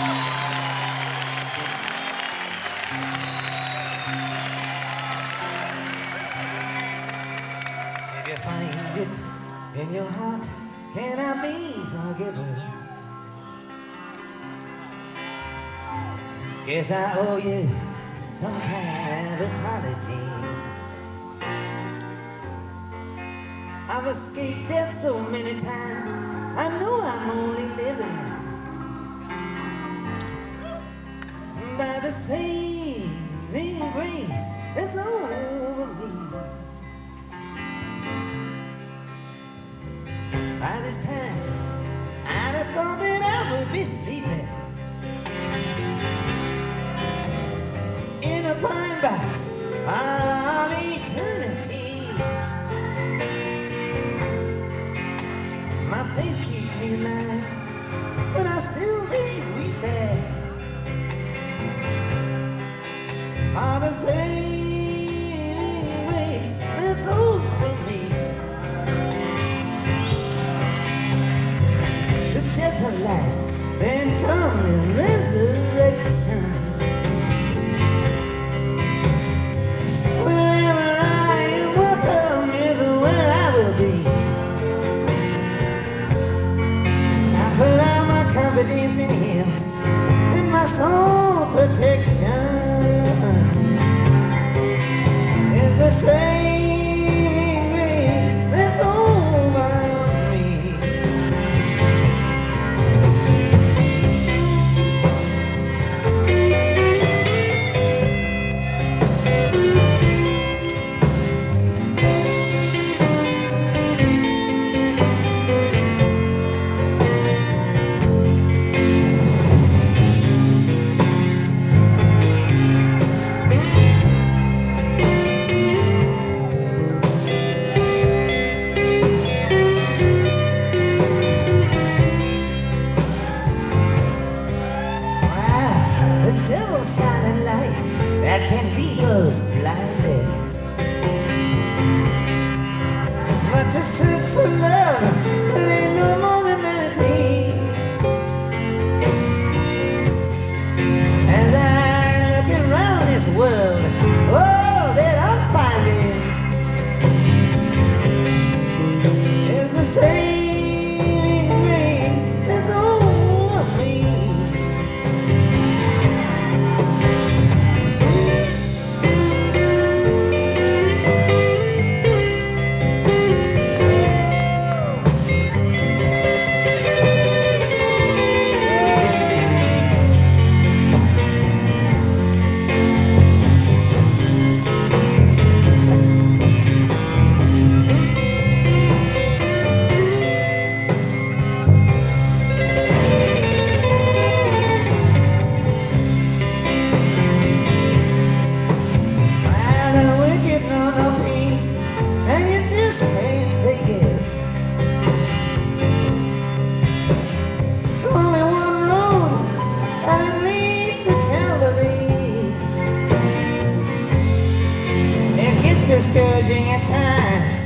If you find it in your heart, can I be forgiven? Guess I owe you some kind of apology. I've escaped death so many times, I know I'm only living By this time, I'd have thought that I would be sleeping in a pine devil shining light that can be discouraging at times.